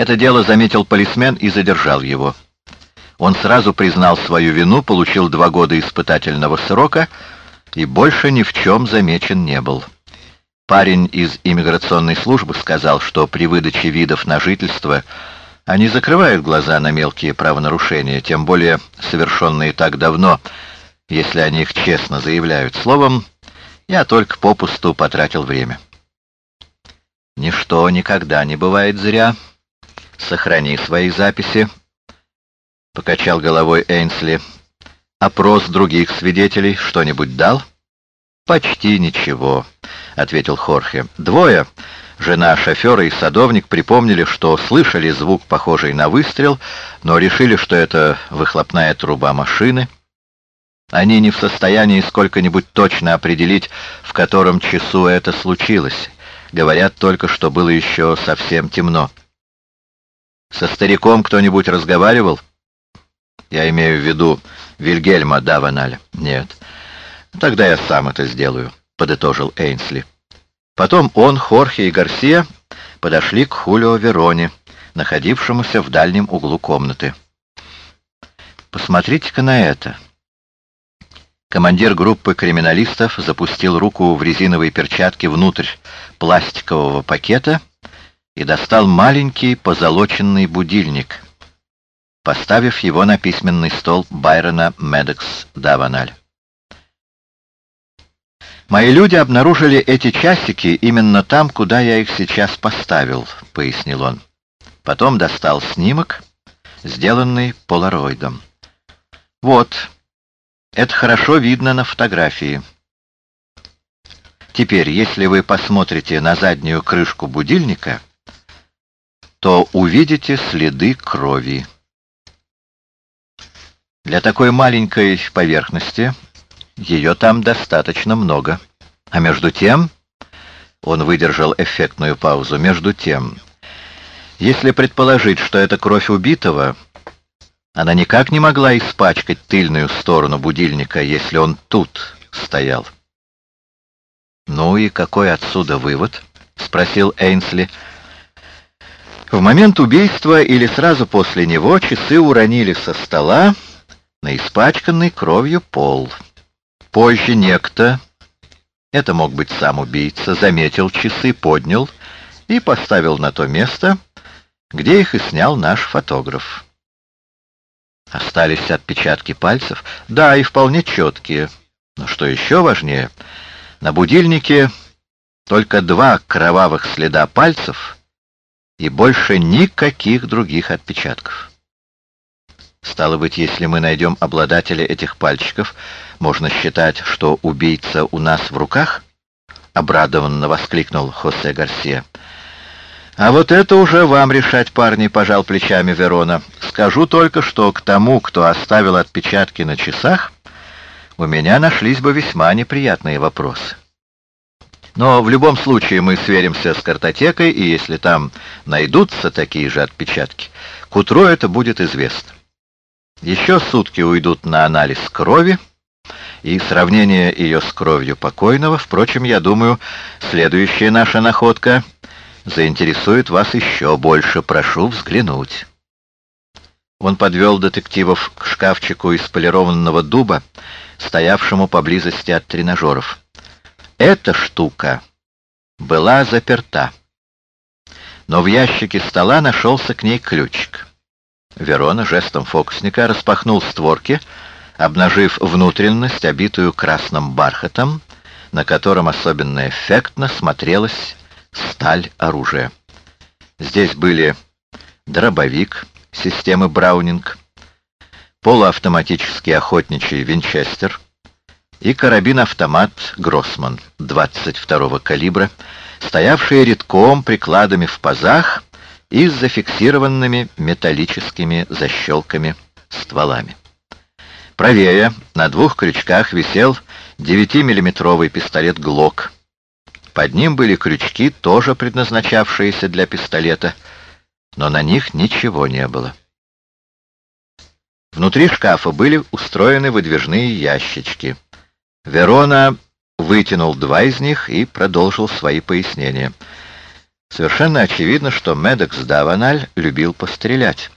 Это дело заметил полисмен и задержал его. Он сразу признал свою вину, получил два года испытательного срока и больше ни в чем замечен не был. Парень из иммиграционной службы сказал, что при выдаче видов на жительство они закрывают глаза на мелкие правонарушения, тем более совершенные так давно, если они их честно заявляют. Словом, я только попусту потратил время. Ничто никогда не бывает зря. Сохрани свои записи. Покачал головой Эйнсли. Опрос других свидетелей что-нибудь дал? Почти ничего, ответил Хорхе. Двое, жена шофера и садовник, припомнили, что слышали звук, похожий на выстрел, но решили, что это выхлопная труба машины. Они не в состоянии сколько-нибудь точно определить, в котором часу это случилось. Говорят только, что было еще совсем темно. Со стариком кто-нибудь разговаривал? Я имею в виду Вильгельма Даваналя. Нет. Тогда я сам это сделаю, подытожил Эйнсли. Потом он, Хорхе и Гарсия подошли к Хулио Вероне, находившемуся в дальнем углу комнаты. Посмотрите-ка на это. Командир группы криминалистов запустил руку в резиновые перчатки внутрь пластикового пакета и достал маленький позолоченный будильник, поставив его на письменный стол Байрона Медекс Даваналь. «Мои люди обнаружили эти часики именно там, куда я их сейчас поставил», — пояснил он. Потом достал снимок, сделанный полароидом. «Вот, это хорошо видно на фотографии. Теперь, если вы посмотрите на заднюю крышку будильника, то увидите следы крови. Для такой маленькой поверхности ее там достаточно много. А между тем, он выдержал эффектную паузу, между тем, если предположить, что это кровь убитого, она никак не могла испачкать тыльную сторону будильника, если он тут стоял. «Ну и какой отсюда вывод?» — спросил Эйнсли. В момент убийства или сразу после него часы уронили со стола на испачканный кровью пол. Позже некто, это мог быть сам убийца, заметил часы, поднял и поставил на то место, где их и снял наш фотограф. Остались отпечатки пальцев? Да, и вполне четкие. Но что еще важнее, на будильнике только два кровавых следа пальцев и больше никаких других отпечатков. Стало быть, если мы найдем обладателя этих пальчиков, можно считать, что убийца у нас в руках? Обрадованно воскликнул Хосе Гарсия. «А вот это уже вам решать, парни», — пожал плечами Верона. «Скажу только, что к тому, кто оставил отпечатки на часах, у меня нашлись бы весьма неприятные вопросы. Но в любом случае мы сверимся с картотекой, и если там найдутся такие же отпечатки, к утру это будет известно. Еще сутки уйдут на анализ крови, и сравнение ее с кровью покойного. Впрочем, я думаю, следующая наша находка — заинтересует вас еще больше. Прошу взглянуть». Он подвел детективов к шкафчику из полированного дуба, стоявшему поблизости от тренажеров. Эта штука была заперта, но в ящике стола нашелся к ней ключик. Верона жестом фокусника распахнул створки, обнажив внутренность, обитую красным бархатом, на котором особенно эффектно смотрелась сталь оружия. Здесь были дробовик системы Браунинг, полуавтоматический охотничий Винчестер и карабин-автомат Гроссман 22-го калибра, стоявшие редком прикладами в пазах и с зафиксированными металлическими защелками стволами. Правее на двух крючках висел 9-миллиметровый пистолет «Глок» Под ним были крючки, тоже предназначавшиеся для пистолета, но на них ничего не было. Внутри шкафа были устроены выдвижные ящички. Верона вытянул два из них и продолжил свои пояснения. Совершенно очевидно, что Медекс Даваналь любил пострелять.